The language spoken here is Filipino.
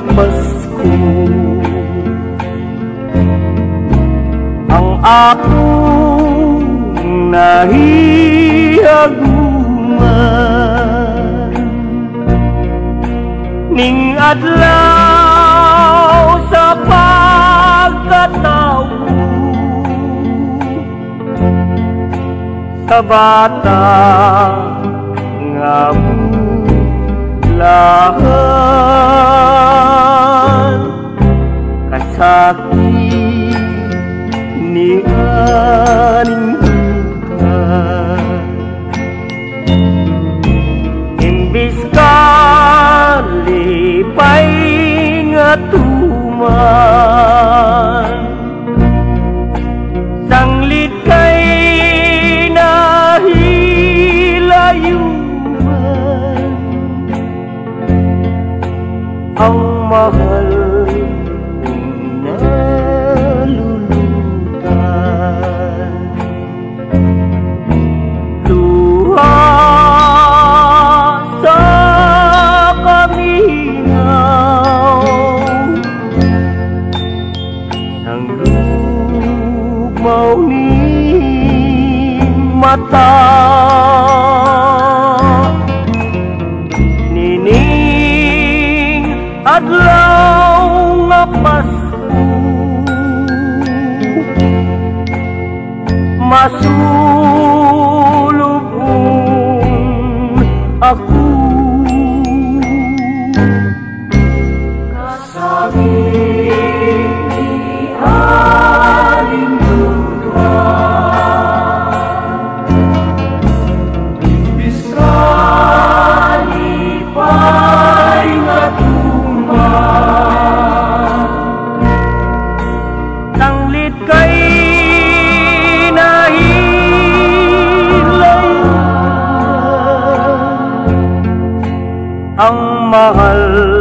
Pasko Ang akong nahihaguman Ning adlaw sa pagkatao. Sa bata nga bulahan Kasakit ni aning buhay Imbis ka lipay nga tuman Sanglit kay nahilayuman Ang mahal lugmaw ni mata. Nining adlaw nga Pasko. Masulubong ako. Kasabit ام محل